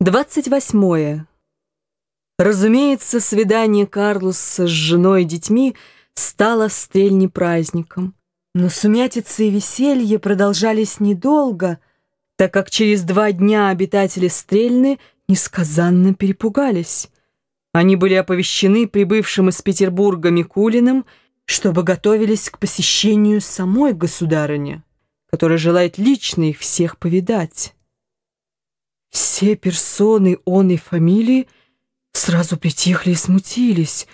28. Разумеется, свидание Карлоса с женой и детьми стало в стрельне праздником. Но сумятицы и веселье продолжались недолго, так как через два дня обитатели Стрельны несказанно перепугались. Они были оповещены прибывшим из Петербурга Микулиным, чтобы готовились к посещению самой государыни, которая желает лично их всех повидать. Все персоны он и фамилии сразу притихли и смутились.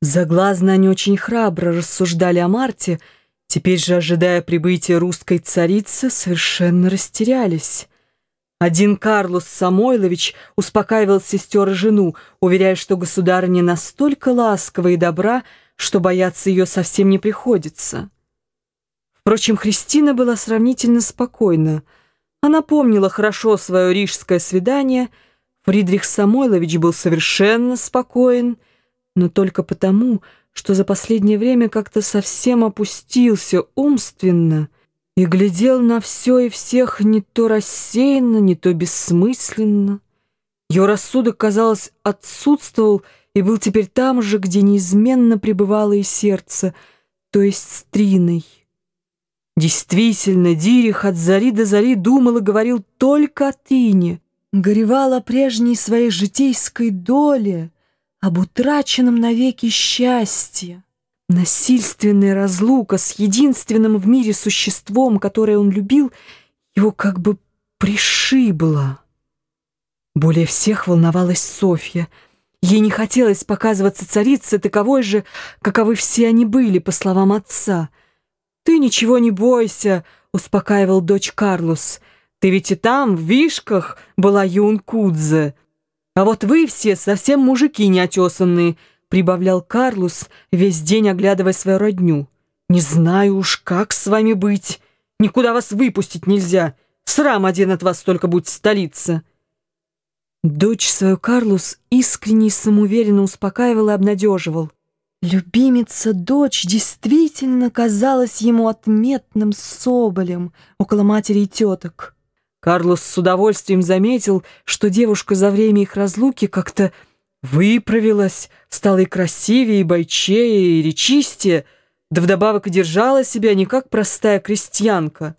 Заглазно они очень храбро рассуждали о Марте, теперь же, ожидая прибытия русской царицы, совершенно растерялись. Один Карлос Самойлович успокаивал сестер и жену, уверяя, что государыня настолько ласкова и добра, что бояться ее совсем не приходится. Впрочем, Христина была сравнительно спокойна — она помнила хорошо свое рижское свидание. Фридрих Самойлович был совершенно спокоен, но только потому, что за последнее время как-то совсем опустился умственно и глядел на все и всех не то рассеянно, не то бессмысленно. Ее рассудок, казалось, отсутствовал и был теперь там же, где неизменно пребывало и сердце, то есть с Триной. Действительно, Дирих от зари до зари думал и говорил только о Тине, горевал о прежней своей житейской доле, об утраченном навеки счастье. Насильственная разлука с единственным в мире существом, которое он любил, его как бы пришибла. Более всех волновалась Софья. Ей не хотелось показываться царице таковой же, каковы все они были, по словам отца — «Ты ничего не бойся», — успокаивал дочь Карлос. «Ты ведь и там, в Вишках, была Юнкудзе. А вот вы все совсем мужики неотесанные», — прибавлял Карлос, весь день оглядывая свою родню. «Не знаю уж, как с вами быть. Никуда вас выпустить нельзя. Срам один от вас только будет в столице». Дочь свою Карлос искренне и самоуверенно успокаивал и обнадеживал. Любимица дочь действительно казалась ему отметным соболем около матери и теток. Карлос с удовольствием заметил, что девушка за время их разлуки как-то выправилась, стала и красивее, и бойчее, и речистее, да вдобавок и держала себя не как простая крестьянка.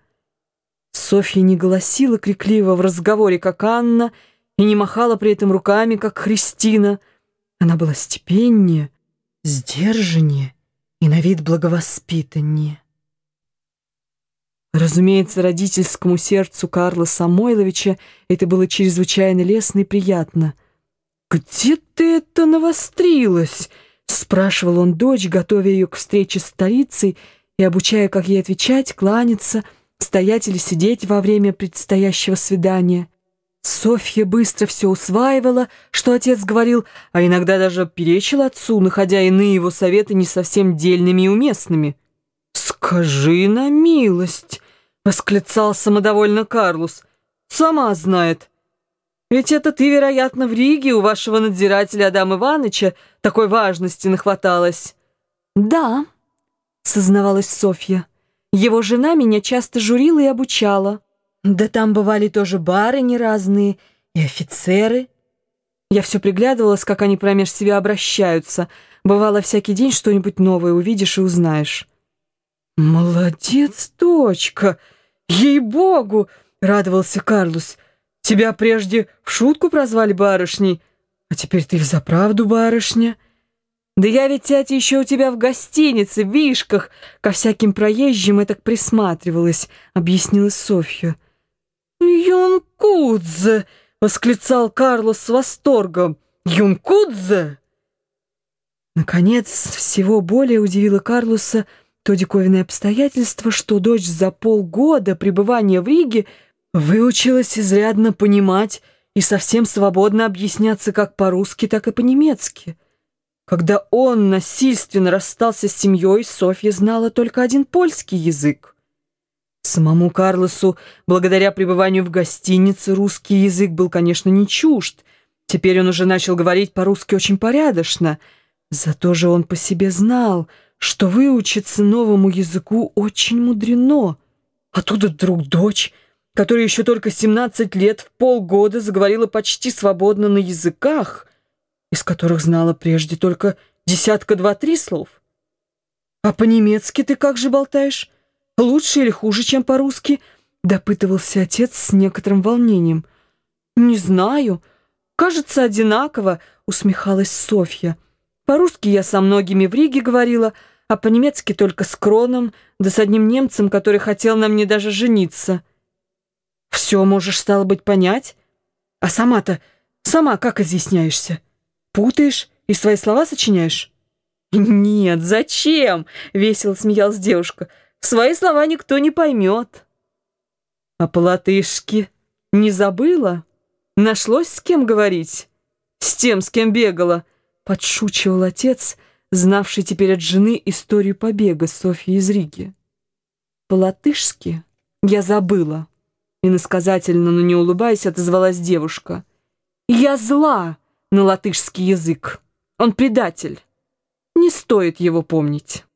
Софья не голосила крикливо в разговоре, как Анна, и не махала при этом руками, как Христина. Она была степеннее, сдержаннее и на вид благовоспитаннее. Разумеется, родительскому сердцу Карла Самойловича это было чрезвычайно лестно и приятно. «Где ты это навострилась?» — спрашивал он дочь, готовя ее к встрече с старицей и обучая, как ей отвечать, кланяться, стоять или сидеть во время предстоящего свидания. Софья быстро все усваивала, что отец говорил, а иногда даже перечила отцу, находя иные его советы не совсем дельными и уместными. «Скажи на милость!» — восклицал самодовольно Карлус. «Сама знает. Ведь это ты, вероятно, в Риге у вашего надзирателя Адама Ивановича такой важности нахваталась». «Да», — сознавалась Софья. «Его жена меня часто журила и обучала». Да там бывали тоже барыни разные и офицеры. Я все приглядывалась, как они промеж себя обращаются. Бывало, всякий день что-нибудь новое увидишь и узнаешь. «Молодец, дочка! Ей-богу!» — радовался Карлус. «Тебя прежде в шутку прозвали барышней, а теперь ты взаправду барышня». «Да я ведь, тятя, еще у тебя в гостинице, в Вишках, ко всяким проезжим и так присматривалась», — объяснила Софья. «Юнкудзе!» — восклицал Карлос с восторгом. «Юнкудзе!» Наконец, всего более удивило Карлоса то диковинное обстоятельство, что дочь за полгода пребывания в Риге выучилась изрядно понимать и совсем свободно объясняться как по-русски, так и по-немецки. Когда он насильственно расстался с семьей, Софья знала только один польский язык. Самому Карлосу, благодаря пребыванию в гостинице, русский язык был, конечно, не чужд. Теперь он уже начал говорить по-русски очень порядочно. Зато же он по себе знал, что выучиться новому языку очень мудрено. Оттуда вдруг дочь, которая еще только 17 лет в полгода заговорила почти свободно на языках, из которых знала прежде только десятка два-три слов. А по-немецки ты как же болтаешь? Лучше или хуже, чем по-русски? Допытывался отец с некоторым волнением. Не знаю. Кажется, одинаково, усмехалась Софья. По-русски я со многими в Риге говорила, а по-немецки только с Кроном, да с одним немцем, который хотел на мне даже жениться. Все можешь, стало быть, понять? А сама-то, сама как изъясняешься? Путаешь и свои слова сочиняешь? Нет, зачем? Весело смеялась девушка. Свои слова никто не поймет. А по-латышски не забыла? Нашлось с кем говорить? С тем, с кем бегала? Подшучивал отец, знавший теперь от жены историю побега Софьи из Риги. По-латышски я забыла. Иносказательно, но не улыбаясь, отозвалась девушка. «Я зла на латышский язык. Он предатель. Не стоит его помнить».